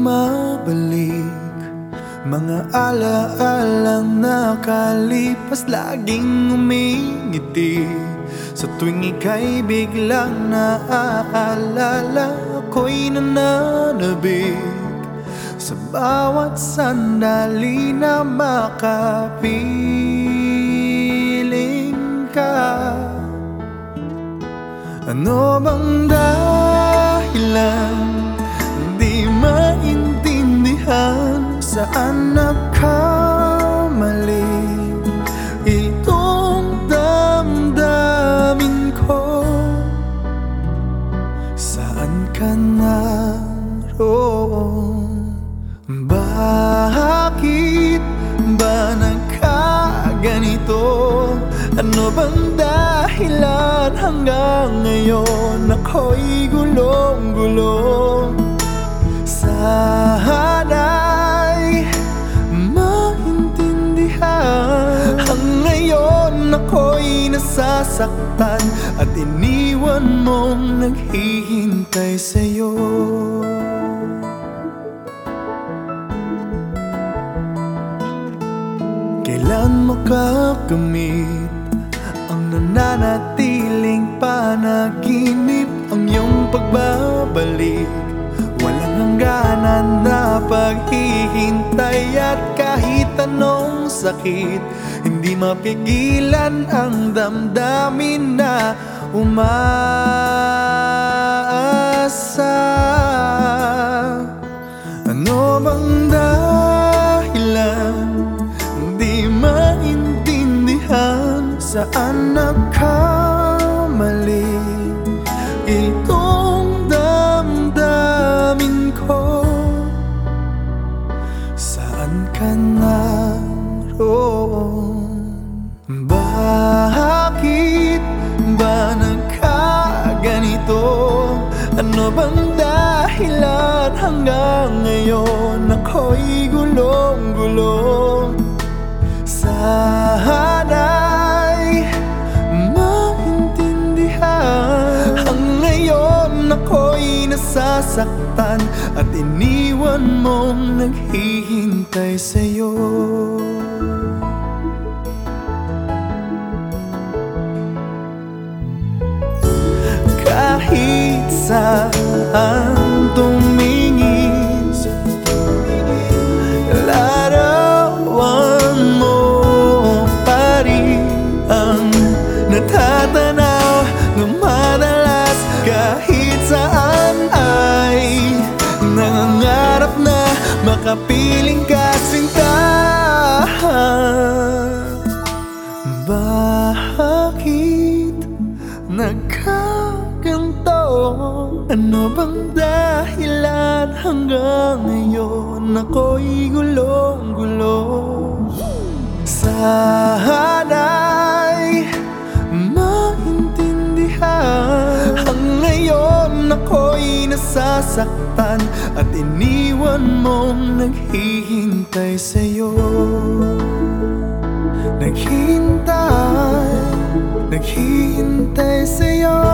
bumabalik Mga alaalang nakalipas Laging umingiti. Sa tuwing ika'y biglang naaalala Ako'y nananabik. Sa bawat sandali na makapiling ka Ano bang dahilan Saan nagkamali Itong damdamin ko Saan ka naroon? Bakit ba nagkaganito? Ano bang dahilan hanggang ngayon Ako'y gulong-gulong Sana'y ako'y nasasaktan At iniwan mong naghihintay sa'yo. Kailan makakamit Ang nananatiling panaginip? Ang iyong pagbabalik Walang hangganan na paghihintay. At kahit anong sakit Hindi mapigilan ang damdamin na umaasa. Ano bang dahilan? Di maintindihan. Saan nagkamali Bakit ba nagkaganito? Ano bang dahilan hanggang ngayon? Ako'y gulong-gulong Sana'y maintindihan. Ang ngayon ako'y nasasaktan At iniwan mong naghihintay sa'yo Kahit saan tumingin Larawan mo pa rin ang natatanaw ng madalas Kahit saan ay nangangarap na makapiling ka Ano bang dahilan hanggang ngayon? Ako'y gulong-gulo. Sana'y maintindihan. Ang ngayon ako'y nasasaktan At iniwan mong naghihintay sa'yo. Naghihintay, naghihintay sa'yo.